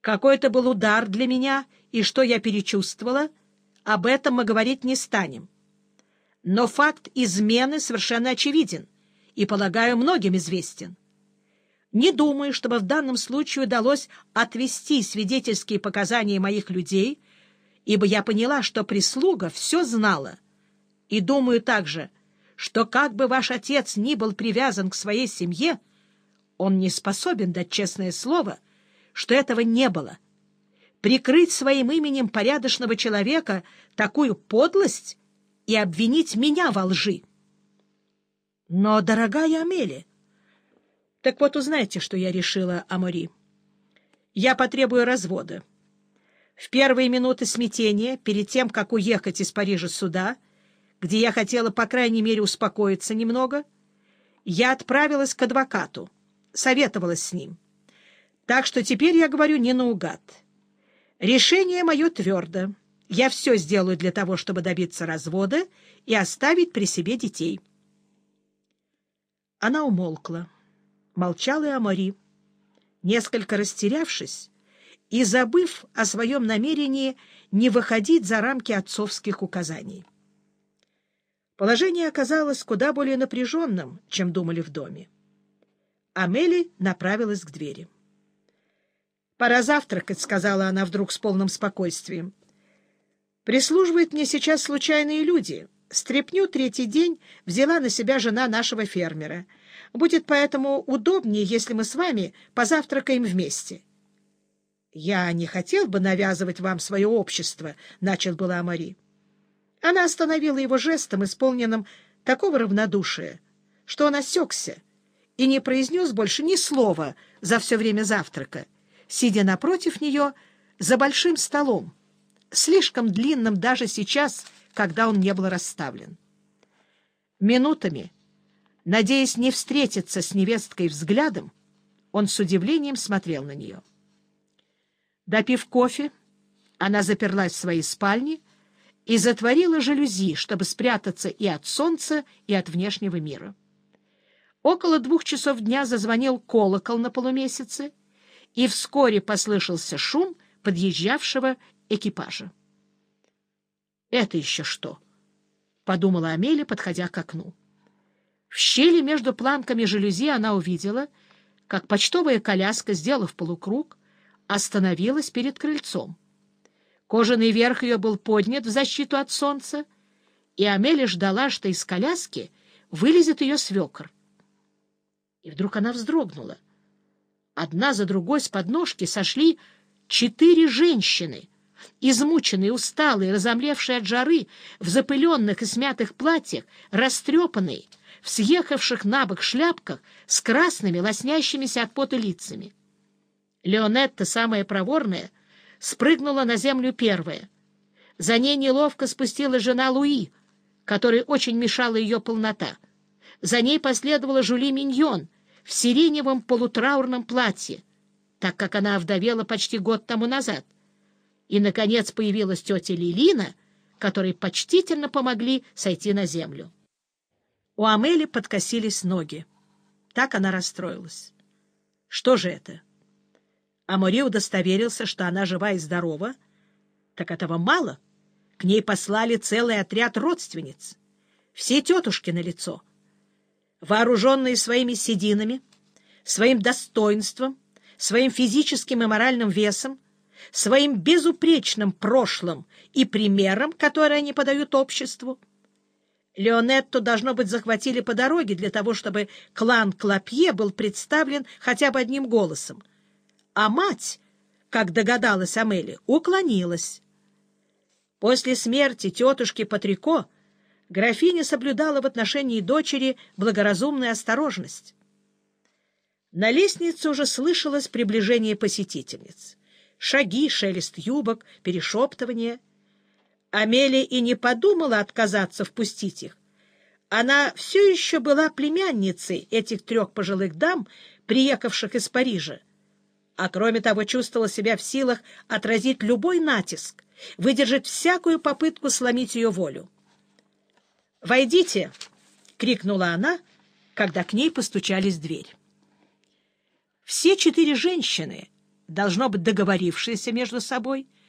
Какой это был удар для меня и что я перечувствовала, об этом мы говорить не станем. Но факт измены совершенно очевиден и, полагаю, многим известен. Не думаю, чтобы в данном случае удалось отвести свидетельские показания моих людей, ибо я поняла, что прислуга все знала. И думаю также, что как бы ваш отец ни был привязан к своей семье, он не способен дать честное слово, что этого не было. Прикрыть своим именем порядочного человека такую подлость и обвинить меня во лжи. Но, дорогая Амелия, так вот, узнайте, что я решила, Амори. Я потребую развода. В первые минуты смятения, перед тем, как уехать из Парижа сюда, где я хотела, по крайней мере, успокоиться немного, я отправилась к адвокату, советовалась с ним. Так что теперь я говорю не наугад. Решение мое твердо. Я все сделаю для того, чтобы добиться развода и оставить при себе детей. Она умолкла. Молчал и Амари. Несколько растерявшись и забыв о своем намерении не выходить за рамки отцовских указаний. Положение оказалось куда более напряженным, чем думали в доме. Амели направилась к двери. «Пора завтракать», — сказала она вдруг с полным спокойствием. «Прислуживают мне сейчас случайные люди. Стрепню третий день взяла на себя жена нашего фермера. Будет поэтому удобнее, если мы с вами позавтракаем вместе». «Я не хотел бы навязывать вам свое общество», — начал была Амари. Она остановила его жестом, исполненным такого равнодушия, что он осекся и не произнес больше ни слова за все время завтрака, сидя напротив нее за большим столом, слишком длинным даже сейчас, когда он не был расставлен. Минутами, надеясь не встретиться с невесткой взглядом, он с удивлением смотрел на нее. Допив кофе, она заперлась в своей спальне и затворила жалюзи, чтобы спрятаться и от солнца, и от внешнего мира. Около двух часов дня зазвонил колокол на полумесяце, и вскоре послышался шум подъезжавшего экипажа. «Это еще что?» — подумала Амелия, подходя к окну. В щели между планками жалюзи она увидела, как почтовая коляска, сделав полукруг, остановилась перед крыльцом. Кожаный верх ее был поднят в защиту от солнца, и Амелия ждала, что из коляски вылезет ее свекр. И вдруг она вздрогнула. Одна за другой с подножки сошли четыре женщины, измученные, усталые, разомлевшие от жары, в запыленных и смятых платьях, растрепанные, в съехавших на бок шляпках с красными, лоснящимися от пота лицами. Леонетта, самая проворная, спрыгнула на землю первая. За ней неловко спустила жена Луи, которой очень мешала ее полнота. За ней последовала Жули Миньон в сиреневом полутраурном платье, так как она овдовела почти год тому назад. И, наконец, появилась тетя Лилина, которой почтительно помогли сойти на землю. У Амели подкосились ноги. Так она расстроилась. Что же это? Амори удостоверился, что она жива и здорова. Так этого мало. К ней послали целый отряд родственниц. Все тетушки на лицо вооруженные своими сединами, своим достоинством, своим физическим и моральным весом, своим безупречным прошлым и примером, который они подают обществу. Леонетту, должно быть, захватили по дороге для того, чтобы клан Клопье был представлен хотя бы одним голосом. А мать, как догадалась Амели, уклонилась. После смерти тетушки Патрико графиня соблюдала в отношении дочери благоразумную осторожность. На лестнице уже слышалось приближение посетительниц. Шаги, шелест юбок, перешептывание. Амелия и не подумала отказаться впустить их. Она все еще была племянницей этих трех пожилых дам, приехавших из Парижа, а кроме того чувствовала себя в силах отразить любой натиск, выдержать всякую попытку сломить ее волю. «Войдите!» — крикнула она, когда к ней постучались в дверь. Все четыре женщины, должно быть договорившиеся между собой —